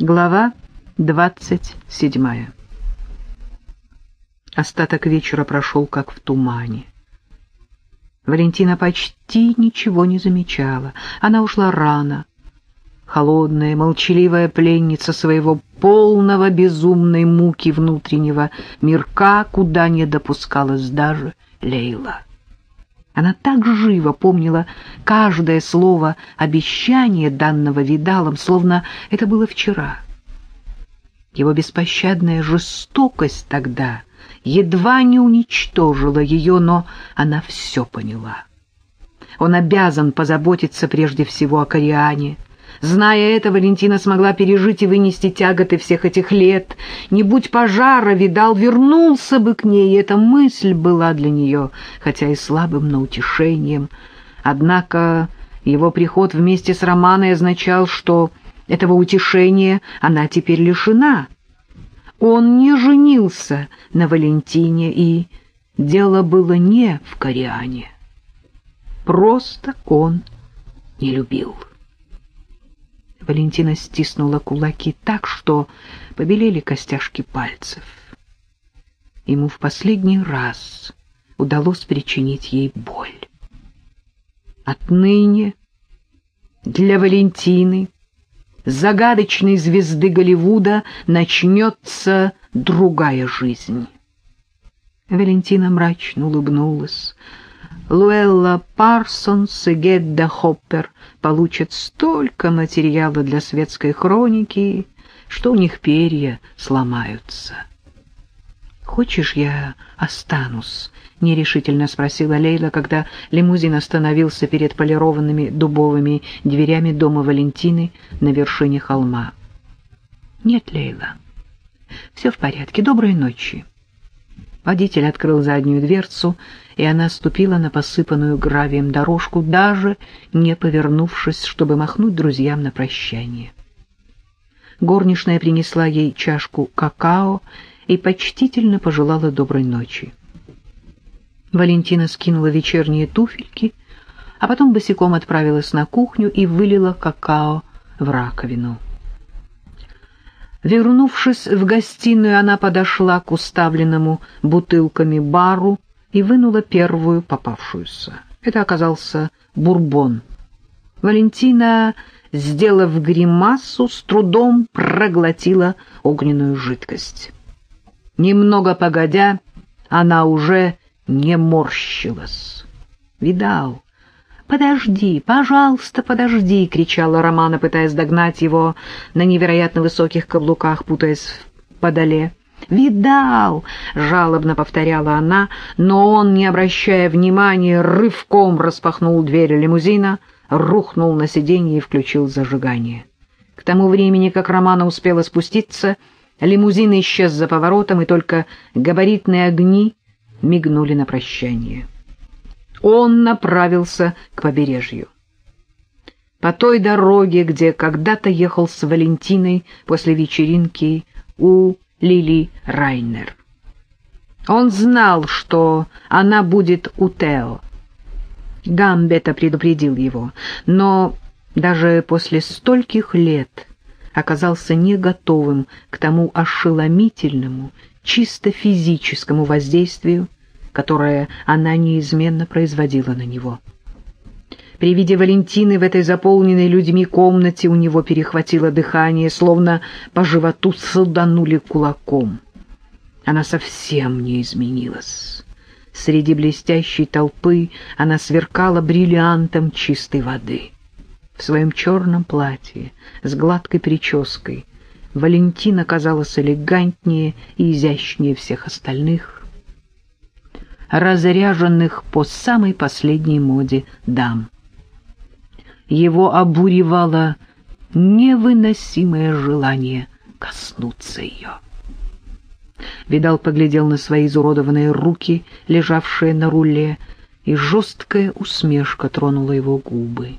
Глава двадцать седьмая Остаток вечера прошел как в тумане. Валентина почти ничего не замечала. Она ушла рано. Холодная, молчаливая пленница своего полного безумной муки внутреннего мирка, куда не допускалась даже Лейла. Она так живо помнила каждое слово обещания данного Видалом, словно это было вчера. Его беспощадная жестокость тогда едва не уничтожила ее, но она все поняла. Он обязан позаботиться прежде всего о Кориане — Зная это, Валентина смогла пережить и вынести тяготы всех этих лет. Не будь пожара, видал, вернулся бы к ней, и эта мысль была для нее, хотя и слабым, но утешением. Однако его приход вместе с Романой означал, что этого утешения она теперь лишена. Он не женился на Валентине, и дело было не в Кориане. Просто он не любил. Валентина стиснула кулаки так, что побелели костяшки пальцев. Ему в последний раз удалось причинить ей боль. Отныне для Валентины, загадочной звезды Голливуда, начнется другая жизнь. Валентина мрачно улыбнулась, Луэлла Парсонс и Гедда Хоппер получат столько материала для светской хроники, что у них перья сломаются. «Хочешь, я останусь?» — нерешительно спросила Лейла, когда лимузин остановился перед полированными дубовыми дверями дома Валентины на вершине холма. «Нет, Лейла, все в порядке. Доброй ночи». Водитель открыл заднюю дверцу, и она ступила на посыпанную гравием дорожку, даже не повернувшись, чтобы махнуть друзьям на прощание. Горничная принесла ей чашку какао и почтительно пожелала доброй ночи. Валентина скинула вечерние туфельки, а потом босиком отправилась на кухню и вылила какао в раковину. Вернувшись в гостиную, она подошла к уставленному бутылками бару и вынула первую попавшуюся. Это оказался бурбон. Валентина, сделав гримасу, с трудом проглотила огненную жидкость. Немного погодя, она уже не морщилась. Видал, «Подожди, пожалуйста, подожди!» — кричала Романа, пытаясь догнать его на невероятно высоких каблуках, путаясь в подоле. «Видал!» — жалобно повторяла она, но он, не обращая внимания, рывком распахнул дверь лимузина, рухнул на сиденье и включил зажигание. К тому времени, как Романа успела спуститься, лимузин исчез за поворотом, и только габаритные огни мигнули на прощание он направился к побережью. По той дороге, где когда-то ехал с Валентиной после вечеринки у Лили Райнер. Он знал, что она будет у Тео. Гамбета предупредил его, но даже после стольких лет оказался не готовым к тому ошеломительному, чисто физическому воздействию, которое она неизменно производила на него. При виде Валентины в этой заполненной людьми комнате у него перехватило дыхание, словно по животу суданули кулаком. Она совсем не изменилась. Среди блестящей толпы она сверкала бриллиантом чистой воды. В своем черном платье, с гладкой прической, Валентина казалась элегантнее и изящнее всех остальных, разряженных по самой последней моде дам. Его обуревало невыносимое желание коснуться ее. Видал поглядел на свои изуродованные руки, лежавшие на руле, и жесткая усмешка тронула его губы.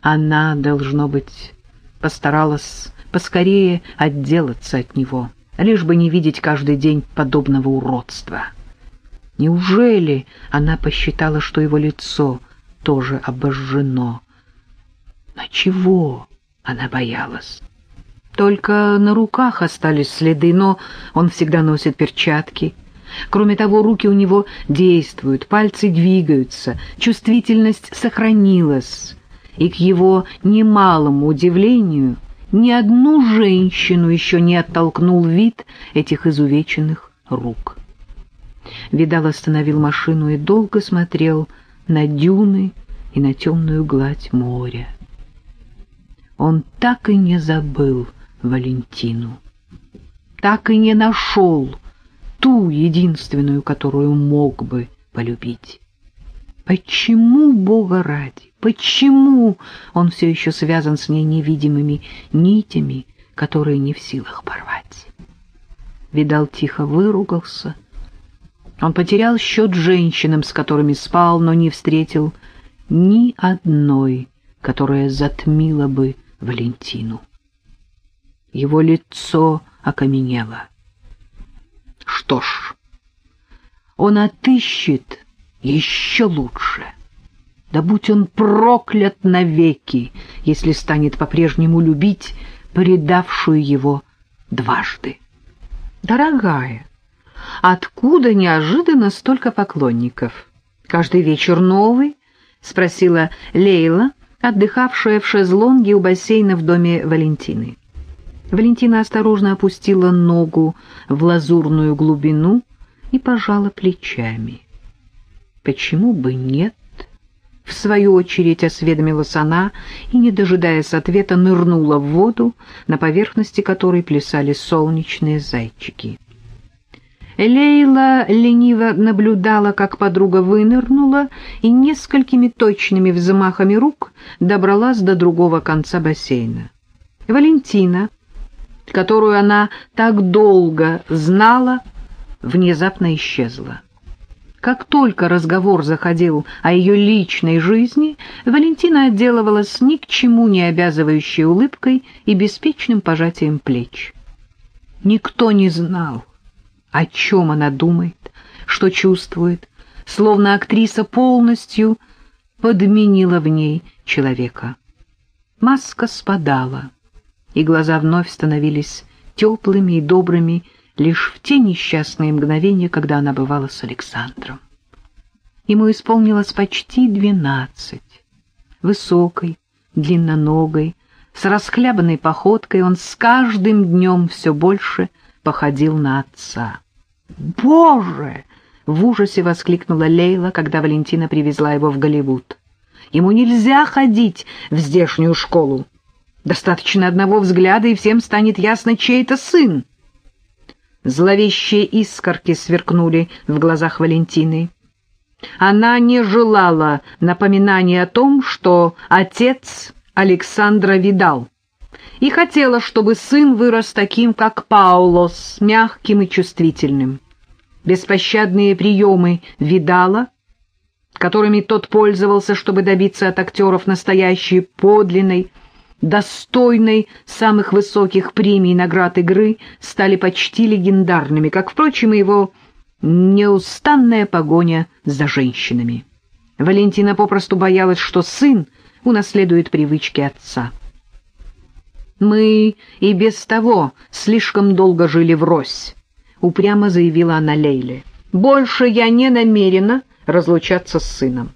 Она, должно быть, постаралась поскорее отделаться от него, лишь бы не видеть каждый день подобного уродства. Неужели она посчитала, что его лицо тоже обожжено? На чего она боялась? Только на руках остались следы, но он всегда носит перчатки. Кроме того, руки у него действуют, пальцы двигаются, чувствительность сохранилась. И к его немалому удивлению ни одну женщину еще не оттолкнул вид этих изувеченных рук. Видал остановил машину и долго смотрел на дюны и на темную гладь моря. Он так и не забыл Валентину, так и не нашел ту единственную, которую мог бы полюбить. Почему, Бога ради, почему он все еще связан с ней невидимыми нитями, которые не в силах порвать? Видал тихо выругался. Он потерял счет женщинам, с которыми спал, но не встретил ни одной, которая затмила бы Валентину. Его лицо окаменело. Что ж, он отыщет еще лучше. Да будь он проклят навеки, если станет по-прежнему любить предавшую его дважды. Дорогая, откуда неожиданно столько поклонников? Каждый вечер новый? — спросила Лейла, отдыхавшая в шезлонге у бассейна в доме Валентины. Валентина осторожно опустила ногу в лазурную глубину и пожала плечами. «Почему бы нет?» В свою очередь осведомилась она и, не дожидаясь ответа, нырнула в воду, на поверхности которой плясали солнечные зайчики. Лейла лениво наблюдала, как подруга вынырнула и несколькими точными взмахами рук добралась до другого конца бассейна. Валентина, которую она так долго знала, внезапно исчезла. Как только разговор заходил о ее личной жизни, Валентина отделывалась ни к чему не обязывающей улыбкой и беспечным пожатием плеч. Никто не знал, о чем она думает, что чувствует, словно актриса полностью подменила в ней человека. Маска спадала, и глаза вновь становились теплыми и добрыми лишь в те несчастные мгновения, когда она бывала с Александром. Ему исполнилось почти двенадцать. Высокой, длинноногой, с расхлябанной походкой он с каждым днем все больше походил на отца. «Боже!» — в ужасе воскликнула Лейла, когда Валентина привезла его в Голливуд. «Ему нельзя ходить в здешнюю школу. Достаточно одного взгляда, и всем станет ясно, чей это сын». Зловещие искорки сверкнули в глазах Валентины. Она не желала напоминания о том, что отец Александра видал и хотела, чтобы сын вырос таким, как Паулос, мягким и чувствительным. Беспощадные приемы видала, которыми тот пользовался, чтобы добиться от актеров настоящей, подлинной, достойной самых высоких премий и наград игры, стали почти легендарными, как, впрочем, и его неустанная погоня за женщинами. Валентина попросту боялась, что сын унаследует привычки отца. «Мы и без того слишком долго жили врозь», — упрямо заявила она Лейле. «Больше я не намерена разлучаться с сыном.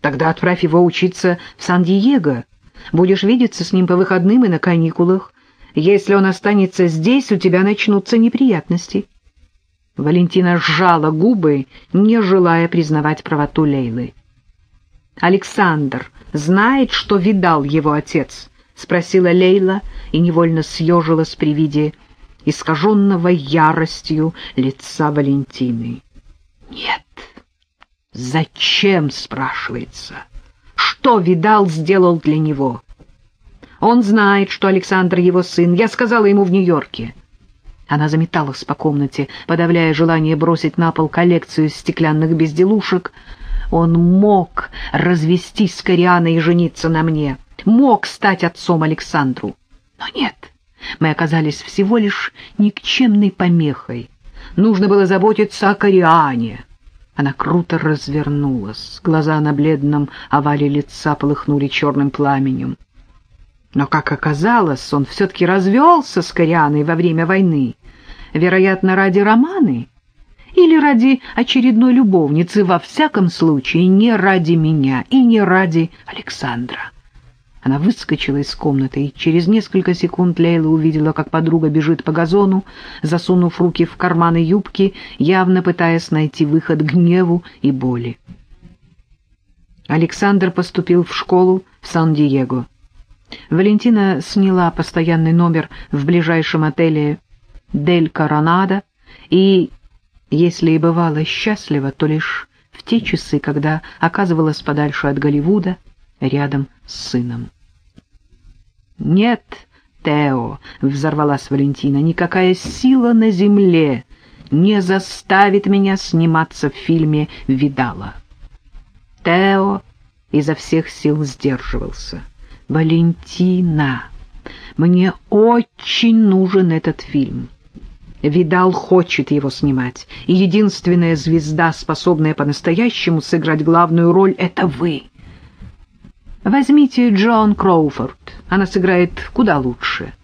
Тогда отправь его учиться в Сан-Диего. Будешь видеться с ним по выходным и на каникулах. Если он останется здесь, у тебя начнутся неприятности». Валентина сжала губы, не желая признавать правоту Лейлы. «Александр знает, что видал его отец?» — спросила Лейла и невольно съежилась при виде искаженного яростью лица Валентины. «Нет». «Зачем?» — спрашивается. «Что видал, сделал для него?» «Он знает, что Александр его сын. Я сказала ему в Нью-Йорке». Она заметалась по комнате, подавляя желание бросить на пол коллекцию стеклянных безделушек. Он мог развестись с Корианой и жениться на мне мог стать отцом Александру. Но нет, мы оказались всего лишь никчемной помехой. Нужно было заботиться о Кориане. Она круто развернулась. Глаза на бледном овале лица полыхнули черным пламенем. Но, как оказалось, он все-таки развелся с Корианой во время войны, вероятно, ради романы или ради очередной любовницы, во всяком случае, не ради меня и не ради Александра. Она выскочила из комнаты, и через несколько секунд Лейла увидела, как подруга бежит по газону, засунув руки в карманы юбки, явно пытаясь найти выход гневу и боли. Александр поступил в школу в Сан-Диего. Валентина сняла постоянный номер в ближайшем отеле «Дель Коронадо» и, если и бывала счастлива, то лишь в те часы, когда оказывалась подальше от Голливуда, рядом с сыном. «Нет, Тео», — взорвалась Валентина, — «никакая сила на земле не заставит меня сниматься в фильме «Видала». Тео изо всех сил сдерживался. «Валентина, мне очень нужен этот фильм». Видал хочет его снимать, и единственная звезда, способная по-настоящему сыграть главную роль, — это вы. Возьмите Джон Кроуфорд, она сыграет куда лучше.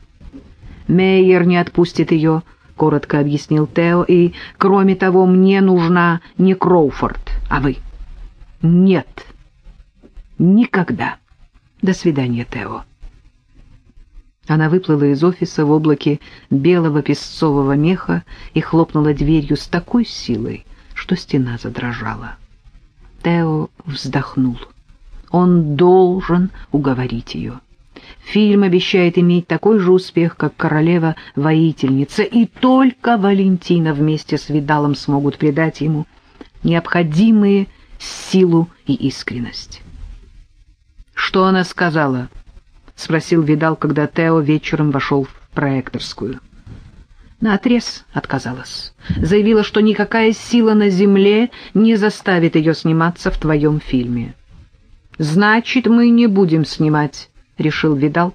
Мейер не отпустит ее, — коротко объяснил Тео, — и, кроме того, мне нужна не Кроуфорд, а вы. Нет, никогда. До свидания, Тео. Она выплыла из офиса в облаке белого песцового меха и хлопнула дверью с такой силой, что стена задрожала. Тео вздохнул. Он должен уговорить ее. Фильм обещает иметь такой же успех, как «Королева-воительница», и только Валентина вместе с Видалом смогут придать ему необходимые силу и искренность. «Что она сказала?» — спросил Видал, когда Тео вечером вошел в проекторскую. Наотрез отказалась. Заявила, что никакая сила на земле не заставит ее сниматься в твоем фильме. «Значит, мы не будем снимать», — решил Видал,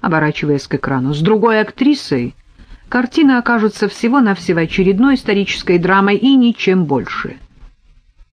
оборачиваясь к экрану. «С другой актрисой картина окажется всего-навсего очередной исторической драмой и ничем больше».